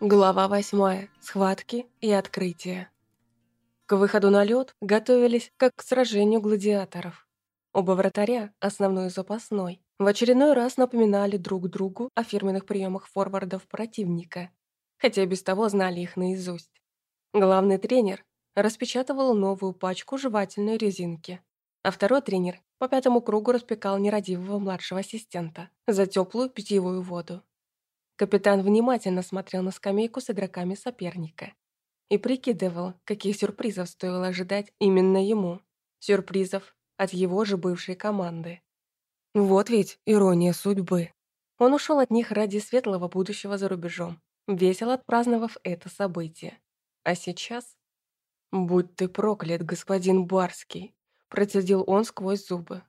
Глава восьмая. Схватки и открытия. К выходу на лед готовились как к сражению гладиаторов. Оба вратаря, основной и запасной, в очередной раз напоминали друг другу о фирменных приемах форвардов противника, хотя без того знали их наизусть. Главный тренер распечатывал новую пачку жевательной резинки, а второй тренер по пятому кругу распекал нерадивого младшего ассистента за теплую питьевую воду. Капитан внимательно смотрел на скамейку с игроками соперника и прикидывал, каких сюрпризов стоило ожидать именно ему. Сюрпризов от его же бывшей команды. Вот ведь ирония судьбы. Он ушел от них ради светлого будущего за рубежом, весело отпраздновав это событие. А сейчас... «Будь ты проклят, господин Барский!» процедил он сквозь зубы.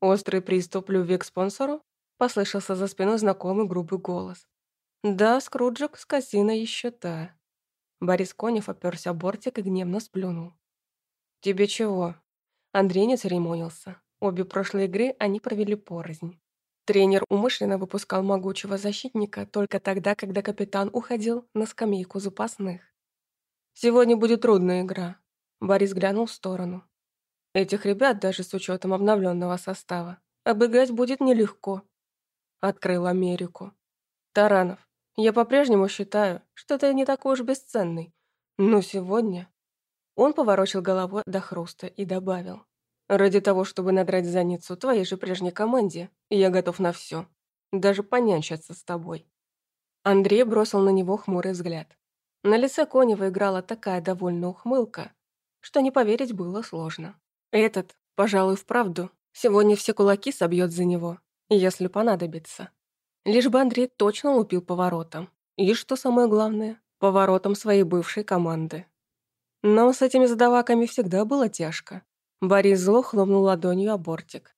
«Острый приступ любви к спонсору?» Послышался за спиной знакомый грубый голос. «Да, Скруджик, скотина еще та». Борис Конев оперся о бортик и гневно сплюнул. «Тебе чего?» Андрей не церемонился. Обе прошлые игры они провели порознь. Тренер умышленно выпускал могучего защитника только тогда, когда капитан уходил на скамейку запасных. «Сегодня будет трудная игра», — Борис глянул в сторону. «Этих ребят, даже с учетом обновленного состава, обыграть будет нелегко открыл Америку. Таранов, я по-прежнему считаю, что ты не такой уж бесценный. Но сегодня... Он поворочил головой до хруста и добавил. Ради того, чтобы надрать задницу твоей же прежней команде, я готов на все, Даже понянчиться с тобой. Андрей бросил на него хмурый взгляд. На лице Конева играла такая довольная ухмылка, что не поверить было сложно. Этот, пожалуй, вправду, сегодня все кулаки собьет за него если понадобится. Лишь бы Андрей точно лупил поворотом. И, что самое главное, поворотом своей бывшей команды. Но с этими задаваками всегда было тяжко. Борис зло хлопнул ладонью о бортик.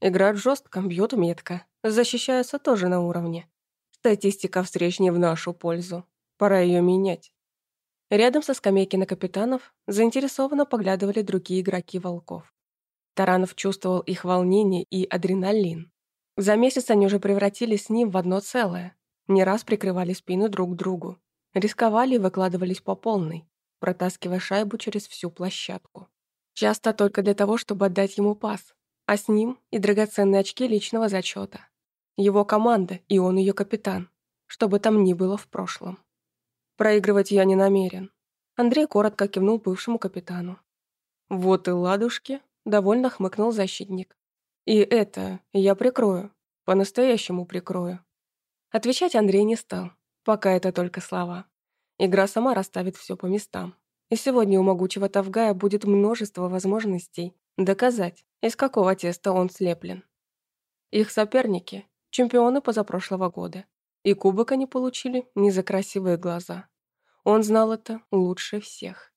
Играют жестко, бьют метко, защищаются тоже на уровне. Статистика встреч не в нашу пользу. Пора ее менять. Рядом со скамейки на капитанов заинтересованно поглядывали другие игроки волков. Таранов чувствовал их волнение и адреналин. За месяц они уже превратились с ним в одно целое. Не раз прикрывали спину друг другу. Рисковали и выкладывались по полной, протаскивая шайбу через всю площадку. Часто только для того, чтобы отдать ему пас, а с ним и драгоценные очки личного зачета. Его команда, и он ее капитан, что бы там ни было в прошлом. Проигрывать я не намерен. Андрей коротко кивнул бывшему капитану. «Вот и ладушки», — довольно хмыкнул защитник. И это я прикрою, по-настоящему прикрою. Отвечать Андрей не стал, пока это только слова. Игра сама расставит все по местам. И сегодня у могучего Тавгая будет множество возможностей доказать, из какого теста он слеплен. Их соперники – чемпионы позапрошлого года. И кубок они получили не за красивые глаза. Он знал это лучше всех.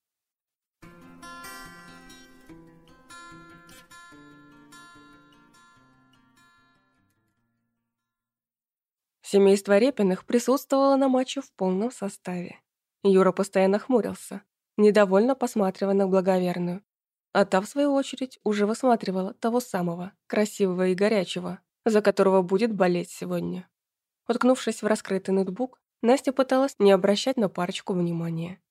Семейство Репиных присутствовало на матче в полном составе. Юра постоянно хмурился, недовольно посматривая на благоверную. А та, в свою очередь, уже высматривала того самого, красивого и горячего, за которого будет болеть сегодня. Уткнувшись в раскрытый ноутбук, Настя пыталась не обращать на парочку внимания.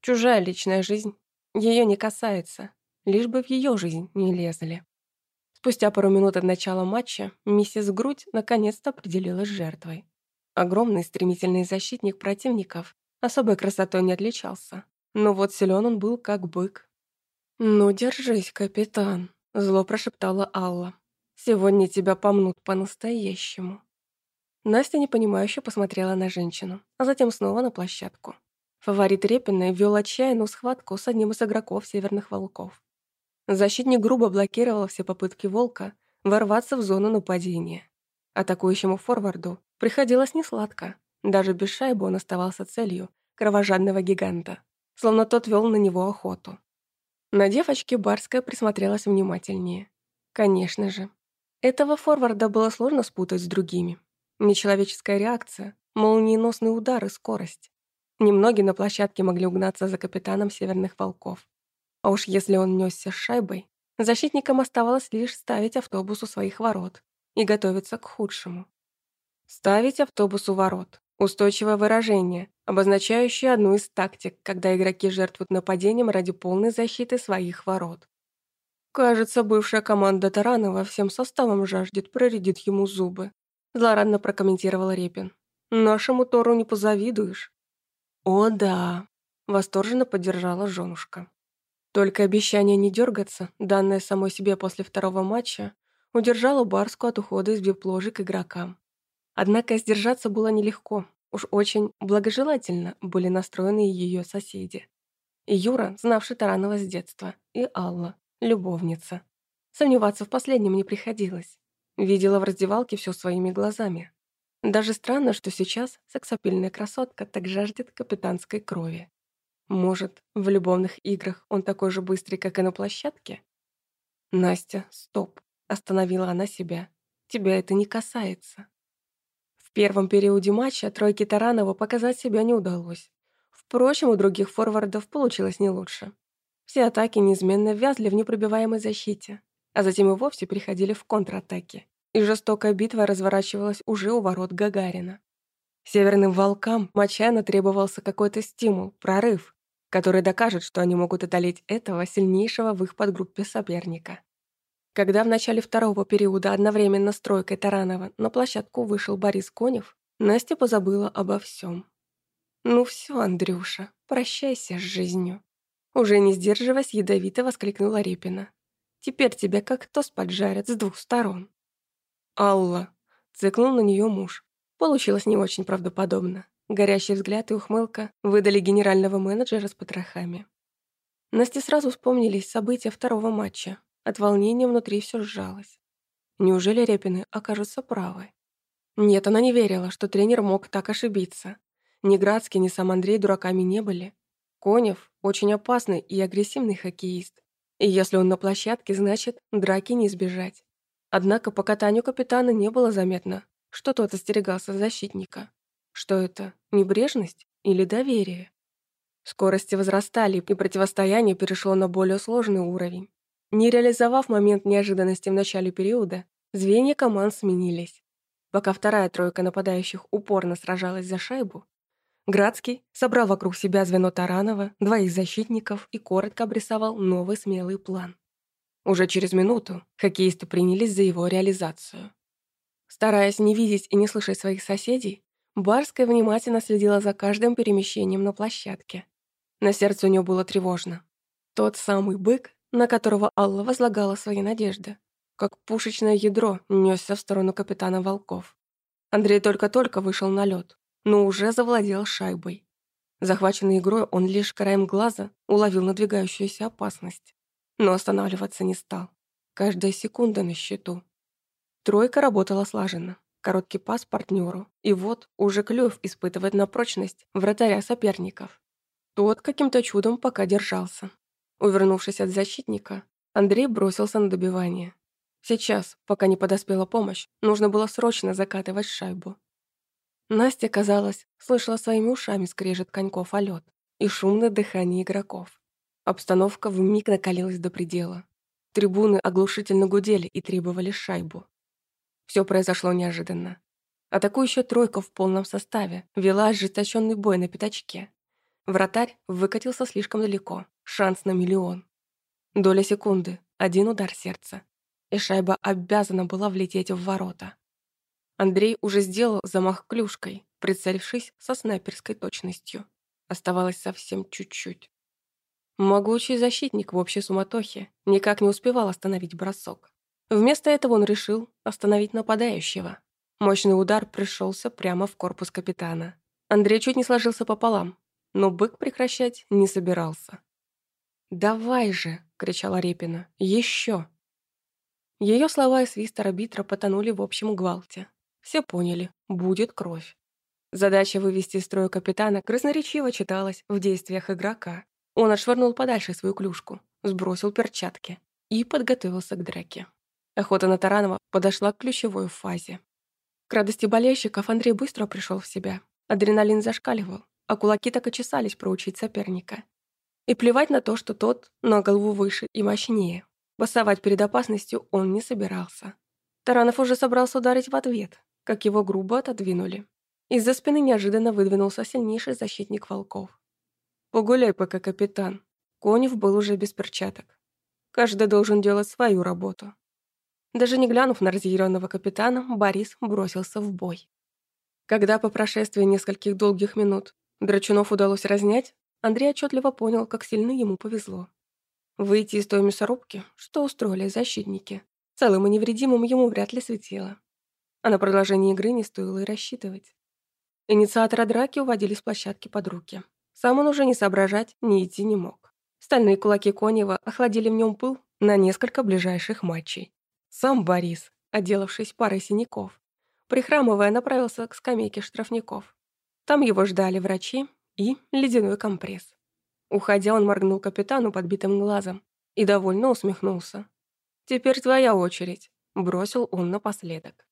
Чужая личная жизнь ее не касается, лишь бы в ее жизнь не лезли. Спустя пару минут от начала матча миссис Грудь наконец-то определилась жертвой. Огромный стремительный защитник противников особой красотой не отличался, но вот силен он был как бык. «Ну, держись, капитан», — зло прошептала Алла. «Сегодня тебя помнут по-настоящему». Настя непонимающе посмотрела на женщину, а затем снова на площадку. Фаворит Репиной вел отчаянную схватку с одним из игроков Северных Волков. Защитник грубо блокировал все попытки Волка ворваться в зону нападения. Атакующему форварду приходилось несладко. Даже без шайбы он оставался целью кровожадного гиганта, словно тот вел на него охоту. На девочке Барская присмотрелась внимательнее. Конечно же. Этого форварда было сложно спутать с другими. Нечеловеческая реакция, молниеносный удар и скорость. Немногие на площадке могли угнаться за капитаном Северных Волков. А уж если он несся с шайбой, защитникам оставалось лишь ставить автобус у своих ворот и готовиться к худшему. Ставить автобус у ворот. Устойчивое выражение, обозначающее одну из тактик, когда игроки жертвуют нападением ради полной защиты своих ворот. Кажется, бывшая команда Таранова всем составом жаждет проредить ему зубы. Злорадно прокомментировал Репин. Нашему Тору не позавидуешь. О, да, восторженно поддержала женушка. Только обещание не дергаться, данное самой себе после второго матча, удержало Барску от ухода из вип-ложи игрокам. Однако сдержаться было нелегко, уж очень благожелательно были настроены ее соседи. И Юра, знавший Таранова с детства, и Алла, любовница. Сомневаться в последнем не приходилось. Видела в раздевалке все своими глазами. Даже странно, что сейчас сексапильная красотка так жаждет капитанской крови. Может, в любовных играх он такой же быстрый, как и на площадке? Настя, стоп, остановила она себя. Тебя это не касается. В первом периоде матча тройке Таранова показать себя не удалось. Впрочем, у других форвардов получилось не лучше. Все атаки неизменно вязли в непробиваемой защите, а затем и вовсе переходили в контратаки. И жестокая битва разворачивалась уже у ворот Гагарина. Северным волкам отчаянно требовался какой-то стимул, прорыв, который докажет, что они могут одолеть этого сильнейшего в их подгруппе соперника. Когда в начале второго периода одновременно с тройкой Таранова на площадку вышел Борис Конев, Настя позабыла обо всем. «Ну все, Андрюша, прощайся с жизнью». Уже не сдерживаясь, ядовито воскликнула Репина. «Теперь тебя как тост поджарят с двух сторон». «Алла», — цыкнул на нее муж. Получилось не очень правдоподобно. Горящий взгляд и ухмылка выдали генерального менеджера с потрохами. Насте сразу вспомнились события второго матча, от волнения внутри все сжалось. Неужели Репины окажутся правы? Нет, она не верила, что тренер мог так ошибиться. Ни Градский, ни сам Андрей дураками не были. Конев – очень опасный и агрессивный хоккеист. И если он на площадке, значит, драки не избежать. Однако по катанию капитана не было заметно, что тот остерегался защитника. Что это, небрежность или доверие? Скорости возрастали, и противостояние перешло на более сложный уровень. Не реализовав момент неожиданности в начале периода, звенья команд сменились. Пока вторая тройка нападающих упорно сражалась за шайбу, Градский собрал вокруг себя звено Таранова, двоих защитников и коротко обрисовал новый смелый план. Уже через минуту хоккеисты принялись за его реализацию. Стараясь не видеть и не слышать своих соседей, Барская внимательно следила за каждым перемещением на площадке. На сердце у нее было тревожно. Тот самый бык на которого Алла возлагала свои надежды, как пушечное ядро несся в сторону капитана Волков. Андрей только-только вышел на лед, но уже завладел шайбой. Захваченный игрой, он лишь краем глаза уловил надвигающуюся опасность, но останавливаться не стал. Каждая секунда на счету. Тройка работала слаженно. Короткий пас партнеру, и вот уже Клюев испытывает на прочность вратаря соперников. Тот каким-то чудом пока держался. Увернувшись от защитника, Андрей бросился на добивание. Сейчас, пока не подоспела помощь, нужно было срочно закатывать шайбу. Настя, казалось, слышала своими ушами скрежет коньков о лед и шумное дыхание игроков. Обстановка вмиг накалилась до предела. Трибуны оглушительно гудели и требовали шайбу. Все произошло неожиданно. Атакующая тройка в полном составе вела ожесточенный бой на пятачке. Вратарь выкатился слишком далеко, Шанс на миллион. Доля секунды, один удар сердца. И шайба обязана была влететь в ворота. Андрей уже сделал замах клюшкой, прицелившись со снайперской точностью. Оставалось совсем чуть-чуть. Могучий защитник в общей суматохе никак не успевал остановить бросок. Вместо этого он решил остановить нападающего. Мощный удар пришелся прямо в корпус капитана. Андрей чуть не сложился пополам, но бык прекращать не собирался. «Давай же!» — кричала Репина. «Еще!» Ее слова и свист арбитра потонули в общем гвалте. Все поняли. Будет кровь. Задача вывести из строя капитана красноречиво читалась в действиях игрока. Он отшвырнул подальше свою клюшку, сбросил перчатки и подготовился к драке. Охота на Таранова подошла к ключевой фазе. К радости болельщиков Андрей быстро пришел в себя. Адреналин зашкаливал, а кулаки так и чесались проучить соперника. И плевать на то, что тот на голову выше и мощнее. Басовать перед опасностью он не собирался. Таранов уже собрался ударить в ответ, как его грубо отодвинули. Из-за спины неожиданно выдвинулся сильнейший защитник волков. «Погуляй пока, капитан». Конев был уже без перчаток. Каждый должен делать свою работу. Даже не глянув на разъяренного капитана, Борис бросился в бой. Когда по прошествии нескольких долгих минут Драчунов удалось разнять, Андрей отчетливо понял, как сильно ему повезло. Выйти из той мясорубки, что устроили защитники, целым и невредимым ему вряд ли светило. А на продолжение игры не стоило и рассчитывать. Инициатора драки уводили с площадки под руки. Сам он уже не соображать, ни идти не мог. Стальные кулаки Конева охладили в нем пыл на несколько ближайших матчей. Сам Борис, отделавшись парой синяков, прихрамывая, направился к скамейке штрафников. Там его ждали врачи и ледяной компресс. Уходя, он моргнул капитану подбитым глазом и довольно усмехнулся. «Теперь твоя очередь», — бросил он напоследок.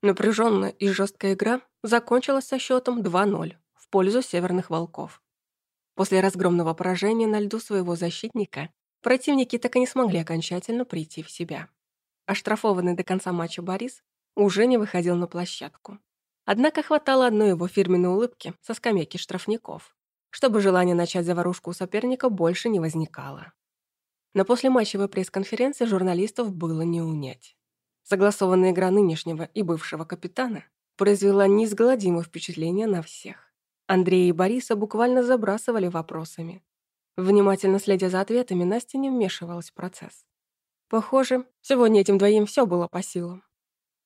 Напряженная и жесткая игра закончилась со счетом 2-0 в пользу северных волков. После разгромного поражения на льду своего защитника противники так и не смогли окончательно прийти в себя. Оштрафованный до конца матча Борис уже не выходил на площадку. Однако хватало одной его фирменной улыбки со скамейки штрафников, чтобы желание начать заварушку у соперника больше не возникало. На послематчевой пресс-конференции журналистов было не унять. Согласованная игра нынешнего и бывшего капитана произвела неизгладимое впечатление на всех. Андрея и Бориса буквально забрасывали вопросами. Внимательно следя за ответами, Настя не вмешивалась в процесс. Похоже, сегодня этим двоим все было по силам.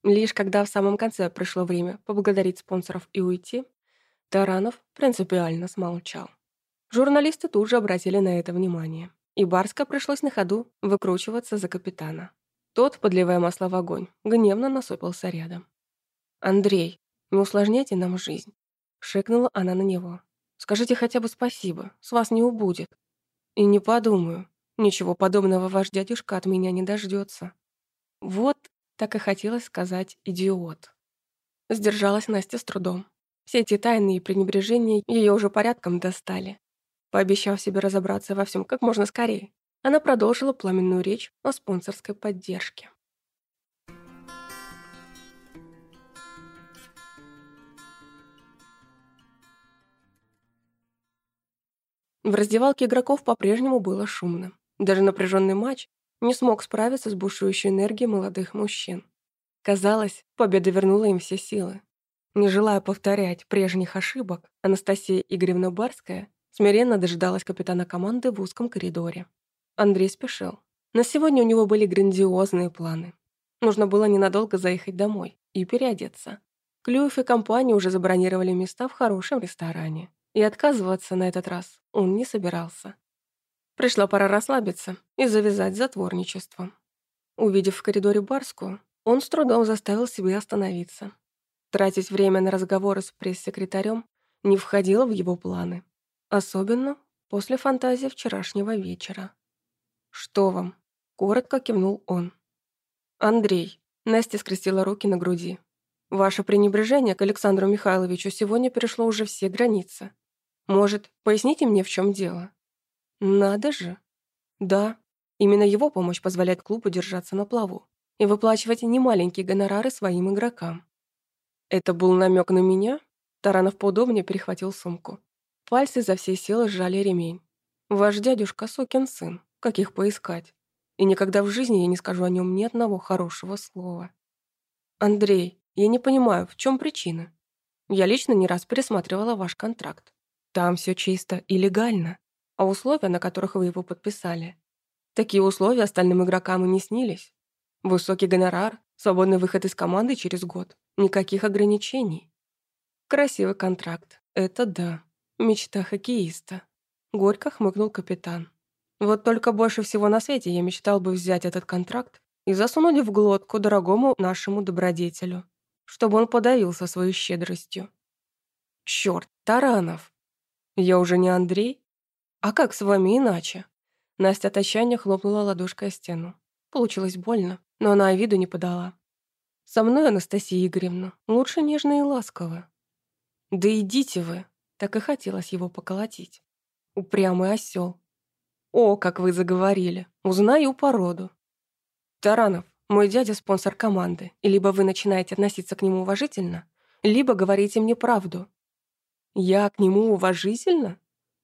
Лишь когда в самом конце пришло время поблагодарить спонсоров и уйти, Таранов принципиально смолчал. Журналисты тут же обратили на это внимание, и Барска пришлось на ходу выкручиваться за капитана. Тот, подливая масло в огонь, гневно насупился рядом. «Андрей, не усложняйте нам жизнь», — шикнула она на него. «Скажите хотя бы спасибо, с вас не убудет». «И не подумаю, ничего подобного ваш дядюшка от меня не дождется. Вот так и хотелось сказать «идиот». Сдержалась Настя с трудом. Все эти тайные пренебрежения ее уже порядком достали. Пообещав себе разобраться во всем как можно скорее, она продолжила пламенную речь о спонсорской поддержке. В раздевалке игроков по-прежнему было шумно. Даже напряженный матч не смог справиться с бушующей энергией молодых мужчин. Казалось, победа вернула им все силы. Не желая повторять прежних ошибок, Анастасия Игоревна Барская смиренно дожидалась капитана команды в узком коридоре. Андрей спешил. На сегодня у него были грандиозные планы. Нужно было ненадолго заехать домой и переодеться. Клюев и компания уже забронировали места в хорошем ресторане. И отказываться на этот раз он не собирался. Пришла пора расслабиться и завязать затворничеством. Увидев в коридоре Барскую, он с трудом заставил себя остановиться. Тратить время на разговоры с пресс-секретарем не входило в его планы. Особенно после фантазии вчерашнего вечера. «Что вам?» – коротко кивнул он. «Андрей», – Настя скрестила руки на груди. «Ваше пренебрежение к Александру Михайловичу сегодня перешло уже все границы. Может, поясните мне, в чем дело?» «Надо же!» «Да, именно его помощь позволяет клубу держаться на плаву и выплачивать немаленькие гонорары своим игрокам». «Это был намек на меня?» Таранов поудобнее перехватил сумку. Пальцы за всей силы сжали ремень. «Ваш дядюшка сукин сын. Как их поискать? И никогда в жизни я не скажу о нем ни одного хорошего слова. Андрей, я не понимаю, в чем причина? Я лично не раз пересматривала ваш контракт. Там все чисто и легально. А условия, на которых вы его подписали? Такие условия остальным игрокам и не снились. Высокий гонорар, свободный выход из команды через год. Никаких ограничений. Красивый контракт. Это да. Мечта хоккеиста. Горько хмыкнул капитан. Вот только больше всего на свете я мечтал бы взять этот контракт и засунуть в глотку дорогому нашему добродетелю, чтобы он подавился своей щедростью. Черт, Таранов! Я уже не Андрей? А как с вами иначе? Настя от отчаяния хлопнула ладошкой о стену. Получилось больно, но она виду не подала. Со мной, Анастасия Игоревна, лучше нежно и ласково. Да идите вы, так и хотелось его поколотить. Упрямый осел. О, как вы заговорили. Узнаю породу. Таранов, мой дядя спонсор команды, и либо вы начинаете относиться к нему уважительно, либо говорите мне правду. Я к нему уважительно?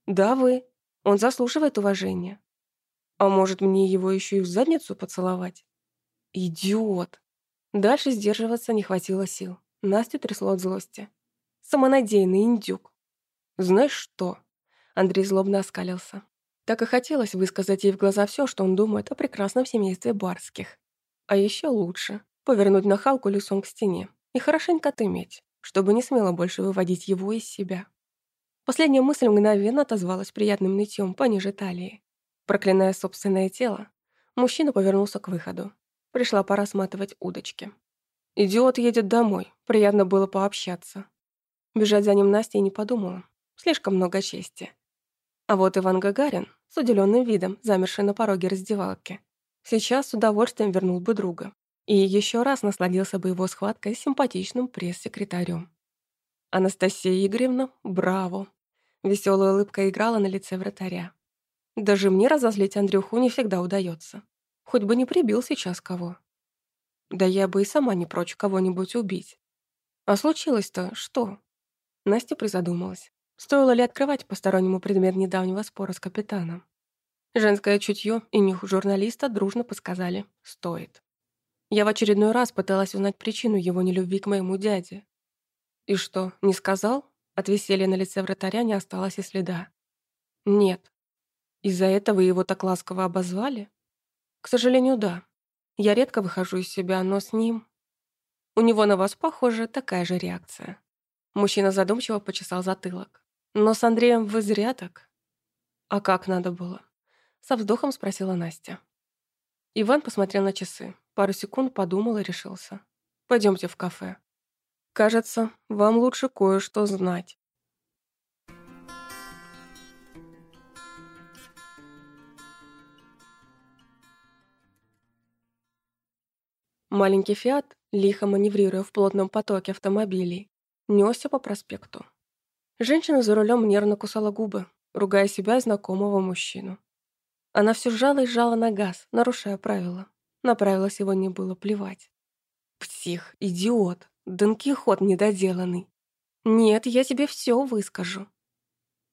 Да, вы. Он заслуживает уважения. А может, мне его еще и в задницу поцеловать? Идиот. Дальше сдерживаться не хватило сил. Настю трясло от злости. Самонадеянный индюк. Знаешь что? Андрей злобно оскалился. Так и хотелось высказать ей в глаза все, что он думает о прекрасном семействе Барских. А еще лучше повернуть нахалку лицом к стене и хорошенько отыметь, чтобы не смело больше выводить его из себя. Последняя мысль мгновенно отозвалась приятным нытьем пониже талии. Проклиная собственное тело, мужчина повернулся к выходу. Пришла пора сматывать удочки. Идиот едет домой, приятно было пообщаться. Бежать за ним Настя и не подумала. Слишком много чести. А вот Иван Гагарин, с удивленным видом, замерший на пороге раздевалки, сейчас с удовольствием вернул бы друга и еще раз насладился бы его схваткой с симпатичным пресс-секретарем. Анастасия Игоревна, браво! Веселая улыбка играла на лице вратаря. Даже мне разозлить Андрюху не всегда удается. Хоть бы не прибил сейчас кого. Да я бы и сама не прочь кого-нибудь убить. А случилось-то что? Настя призадумалась. Стоило ли открывать постороннему предмет недавнего спора с капитаном? Женское чутье и нюх журналиста дружно подсказали «стоит». Я в очередной раз пыталась узнать причину его нелюбви к моему дяде. И что, не сказал? От веселья на лице вратаря не осталось и следа. Нет. Из-за этого его так ласково обозвали? К сожалению, да. Я редко выхожу из себя, но с ним... У него на вас, похоже, такая же реакция. Мужчина задумчиво почесал затылок. Но с Андреем вы зря так. А как надо было? Со вздохом спросила Настя. Иван посмотрел на часы. Пару секунд подумал и решился. Пойдемте в кафе. Кажется, вам лучше кое-что знать. Маленький «Фиат», лихо маневрируя в плотном потоке автомобилей, несся по проспекту. Женщина за рулем нервно кусала губы, ругая себя знакомого мужчину. Она все сжала и сжала на газ, нарушая правила. На правила сегодня было плевать. Псих, идиот, Дон Кихот недоделанный. Нет, я тебе все выскажу.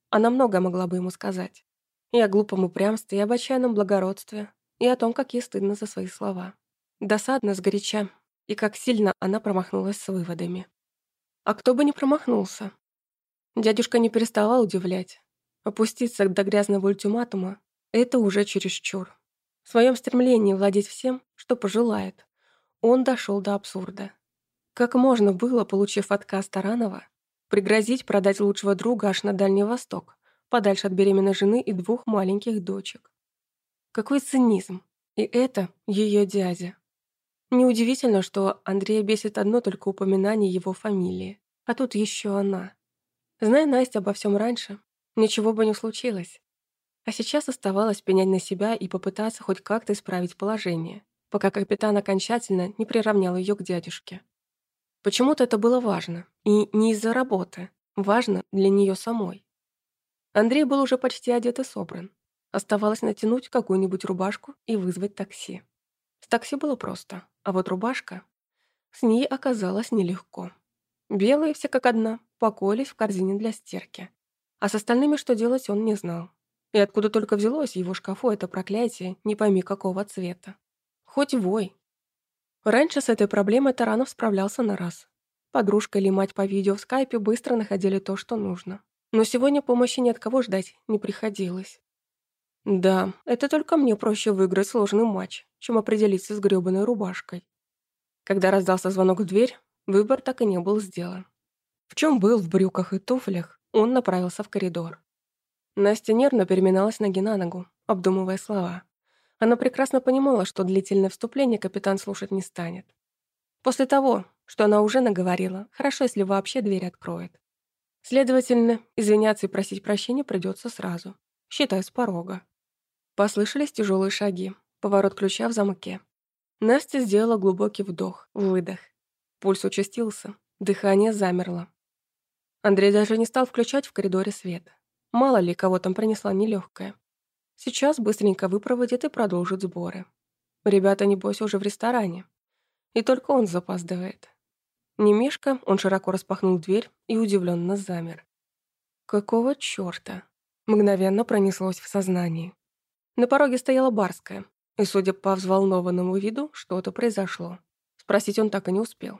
Она много могла бы ему сказать. И о глупом упрямстве, и об отчаянном благородстве, и о том, как ей стыдно за свои слова. Досадно, сгоряча, и как сильно она промахнулась с выводами. А кто бы не промахнулся? Дядюшка не переставал удивлять. Опуститься до грязного ультиматума — это уже чересчур. В своем стремлении владеть всем, что пожелает, он дошел до абсурда. Как можно было, получив отказ Таранова, пригрозить продать лучшего друга аж на Дальний Восток, подальше от беременной жены и двух маленьких дочек? Какой цинизм! И это ее дядя. Неудивительно, что Андрея бесит одно только упоминание его фамилии, а тут еще она. Зная Настя обо всем раньше, ничего бы не случилось. А сейчас оставалось пенять на себя и попытаться хоть как-то исправить положение, пока капитан окончательно не приравнял ее к дядюшке. Почему-то это было важно, и не из-за работы, важно для нее самой. Андрей был уже почти одет и собран. Оставалось натянуть какую-нибудь рубашку и вызвать такси. С такси было просто, а вот рубашка... С ней оказалось нелегко. Белые все как одна, покоились в корзине для стирки. А с остальными что делать он не знал. И откуда только взялось его шкафу это проклятие, не пойми какого цвета. Хоть вой. Раньше с этой проблемой Таранов справлялся на раз. Подружка или мать по видео в скайпе быстро находили то, что нужно. Но сегодня помощи ни от кого ждать не приходилось. Да, это только мне проще выиграть сложный матч, чем определиться с грёбаной рубашкой. Когда раздался звонок в дверь, выбор так и не был сделан. В чем был в брюках и туфлях, он направился в коридор. Настя нервно переминалась ноги на ногу, обдумывая слова. Она прекрасно понимала, что длительное вступление капитан слушать не станет. После того, что она уже наговорила, хорошо, если вообще дверь откроет. Следовательно, извиняться и просить прощения придется сразу, считай с порога. Послышались тяжелые шаги, поворот ключа в замке. Настя сделала глубокий вдох, выдох. Пульс участился, дыхание замерло. Андрей даже не стал включать в коридоре свет. Мало ли, кого там принесла нелегкая. Сейчас быстренько выпроводит и продолжит сборы. Ребята, небось, уже в ресторане. И только он запаздывает. Не мешка, он широко распахнул дверь и удивленно замер. Какого чёрта? Мгновенно пронеслось в сознании. На пороге стояла Барская, и, судя по взволнованному виду, что-то произошло. Спросить он так и не успел.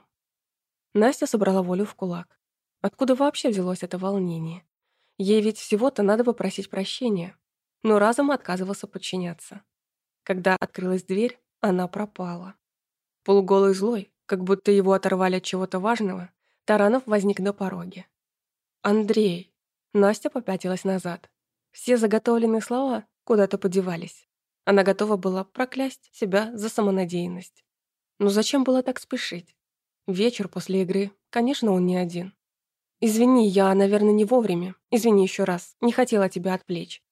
Настя собрала волю в кулак. Откуда вообще взялось это волнение? Ей ведь всего-то надо попросить прощения, но разом отказывался подчиняться. Когда открылась дверь, она пропала. Полуголый злой, как будто его оторвали от чего-то важного, Таранов возник на пороге. «Андрей!» Настя попятилась назад. Все заготовленные слова куда-то подевались. Она готова была проклясть себя за самонадеянность. Но зачем было так спешить? Вечер после игры, конечно, он не один. «Извини, я, наверное, не вовремя. Извини еще раз. Не хотела тебя отвлечь».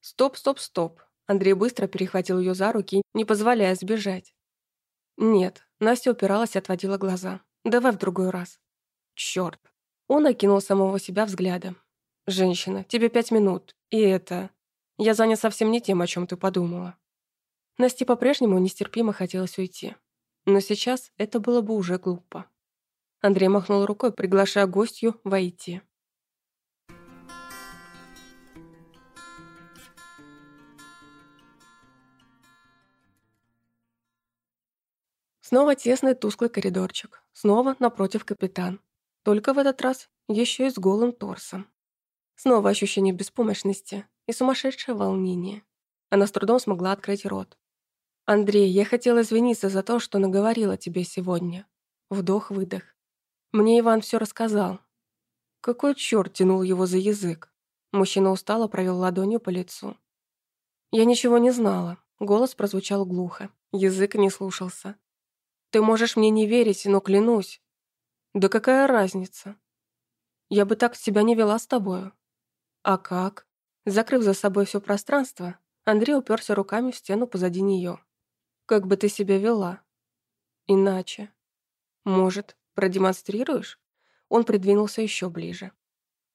«Стоп, стоп, стоп». Андрей быстро перехватил ее за руки, не позволяя сбежать. «Нет». Настя упиралась и отводила глаза. «Давай в другой раз». «Чёрт». Он окинул самого себя взглядом. «Женщина, тебе пять минут. И это... Я занят совсем не тем, о чем ты подумала». Насте по-прежнему нестерпимо хотелось уйти. Но сейчас это было бы уже глупо. Андрей махнул рукой, приглашая гостью войти. Снова тесный тусклый коридорчик. Снова напротив капитан. Только в этот раз еще и с голым торсом. Снова ощущение беспомощности и сумасшедшее волнение. Она с трудом смогла открыть рот. «Андрей, я хотела извиниться за то, что наговорила тебе сегодня». Вдох-выдох. Мне Иван все рассказал. Какой черт тянул его за язык? Мужчина устало провел ладонью по лицу. Я ничего не знала. Голос прозвучал глухо. Язык не слушался. Ты можешь мне не верить, но клянусь. Да какая разница? Я бы так себя не вела с тобою. А как? Закрыв за собой все пространство, Андрей уперся руками в стену позади нее. Как бы ты себя вела? Иначе. Может, Продемонстрируешь?» Он придвинулся еще ближе.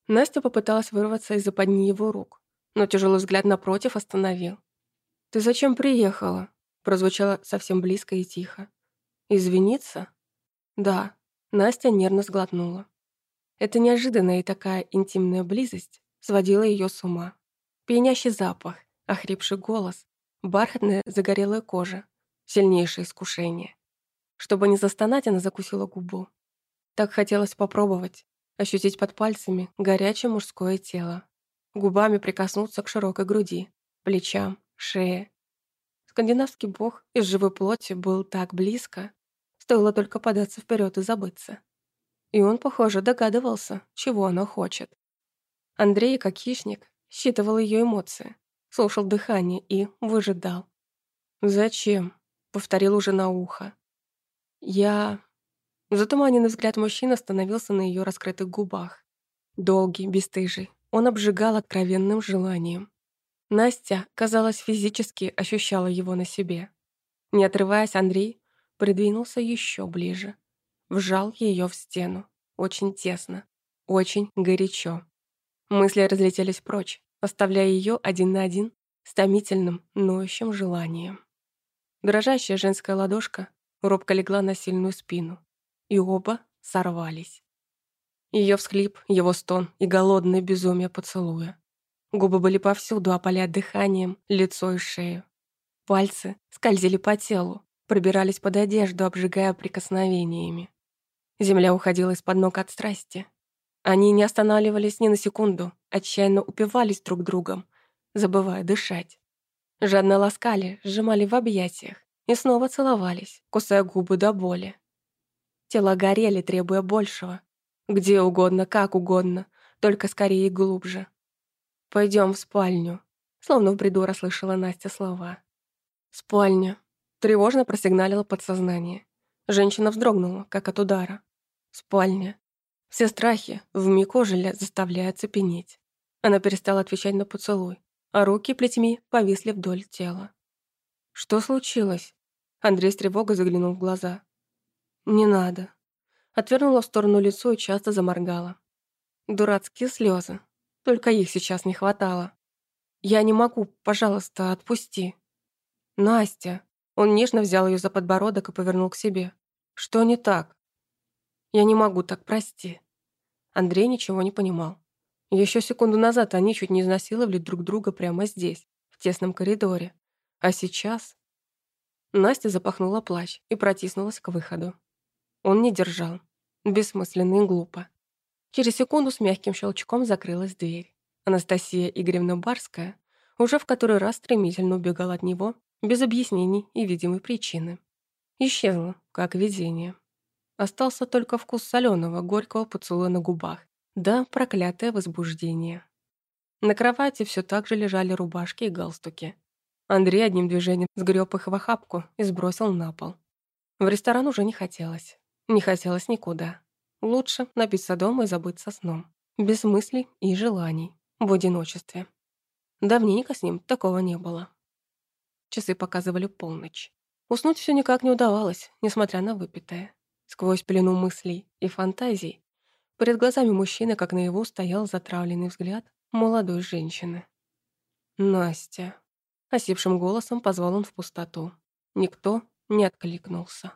Настя попыталась вырваться из-за подни его рук, но тяжелый взгляд напротив остановил. «Ты зачем приехала?» прозвучало совсем близко и тихо. «Извиниться?» «Да». Настя нервно сглотнула. Эта неожиданная и такая интимная близость сводила ее с ума. Пьянящий запах, охрипший голос, бархатная загорелая кожа, сильнейшее искушение. Чтобы не застонать, она закусила губу. Так хотелось попробовать, ощутить под пальцами горячее мужское тело, губами прикоснуться к широкой груди, плечам, шее. Скандинавский бог из живой плоти был так близко, стоило только податься вперед и забыться. И он, похоже, догадывался, чего она хочет. Андрей, как хищник, считывал ее эмоции, слушал дыхание и выжидал. «Зачем?» — повторил уже на ухо. «Я...» Затуманенный взгляд мужчины остановился на ее раскрытых губах. Долгий, бесстыжий. Он обжигал откровенным желанием. Настя, казалось, физически ощущала его на себе. Не отрываясь, Андрей придвинулся еще ближе. Вжал ее в стену. Очень тесно. Очень горячо. Мысли разлетелись прочь, оставляя ее один на один с томительным, ноющим желанием. Дрожащая женская ладошка робко легла на сильную спину, и оба сорвались. Ее всхлип, его стон и голодное безумие поцелуя. Губы были повсюду, опаляя дыханием лицо и шею. Пальцы скользили по телу, пробирались под одежду, обжигая прикосновениями. Земля уходила из-под ног от страсти. Они не останавливались ни на секунду, отчаянно упивались друг другом, забывая дышать. Жадно ласкали, сжимали в объятиях, и снова целовались, кусая губы до боли. Тела горели, требуя большего. Где угодно, как угодно, только скорее и глубже. Пойдем в спальню», словно в бреду расслышала Настя слова. «Спальня», тревожно просигналило подсознание. Женщина вздрогнула, как от удара. «Спальня». Все страхи вмиг ожили, заставляя цепенеть. Она перестала отвечать на поцелуй, а руки плетьми повисли вдоль тела. «Что случилось?» Андрей с тревогой заглянул в глаза. «Не надо». Отвернула в сторону лицо и часто заморгала. Дурацкие слезы. Только их сейчас не хватало. «Я не могу, пожалуйста, отпусти». «Настя». Он нежно взял ее за подбородок и повернул к себе. «Что не так?» «Я не могу так, прости». Андрей ничего не понимал. Еще секунду назад они чуть не изнасиловали друг друга прямо здесь, в тесном коридоре. А сейчас... Настя запахнула плащ и протиснулась к выходу. Он не держал. Бессмысленно и глупо. Через секунду с мягким щелчком закрылась дверь. Анастасия Игоревна Барская уже в который раз стремительно убегала от него, без объяснений и видимой причины. Исчезла, как видение. Остался только вкус соленого, горького поцелуя на губах. Да, проклятое возбуждение. На кровати все так же лежали рубашки и галстуки. Андрей одним движением сгреб их в охапку и сбросил на пол. В ресторан уже не хотелось. Не хотелось никуда. Лучше напиться дома и забыться сном. Без мыслей и желаний. В одиночестве. Давненько с ним такого не было. Часы показывали полночь. Уснуть все никак не удавалось, несмотря на выпитое. Сквозь пелену мыслей и фантазий перед глазами мужчины, как наяву, стоял затравленный взгляд молодой женщины. «Настя». Осипшим голосом позвал он в пустоту. Никто не откликнулся.